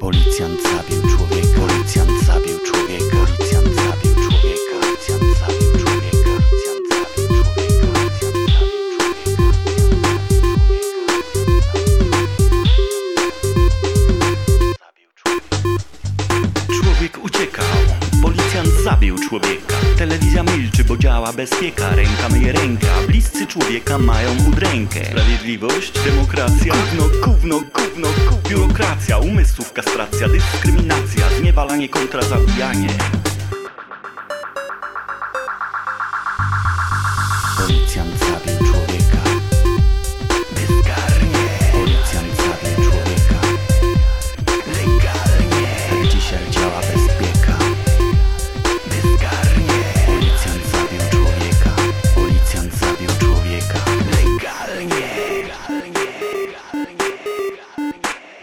Policjant zabił człowieka. Policjant zabił człowieka. Policjant zabił człowieka. Policjant zabił człowieka. Policjant zabił człowieka. Człowiek uciekał, policjant zabił człowieka Telewizja milczy, bo działa bezpieka Ręka myje ręka, bliscy człowieka mają udrękę Sprawiedliwość, demokracja, gówno, gówno, gówno, gówno Biurokracja, umysłów, kastracja, dyskryminacja Zniewalanie kontra zabijanie. Policjant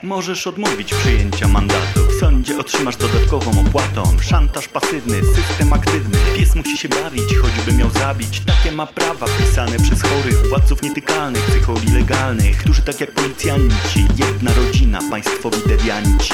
Możesz odmówić przyjęcia mandatu. W sądzie otrzymasz dodatkową opłatą. Szantaż pasywny, system aktywny. Pies musi się bawić, choćby miał zabić. Takie ma prawa pisane przez chorych Władców nietykalnych, psycholi legalnych Którzy tak jak policjanci Jedna rodzina, państwowi dewianci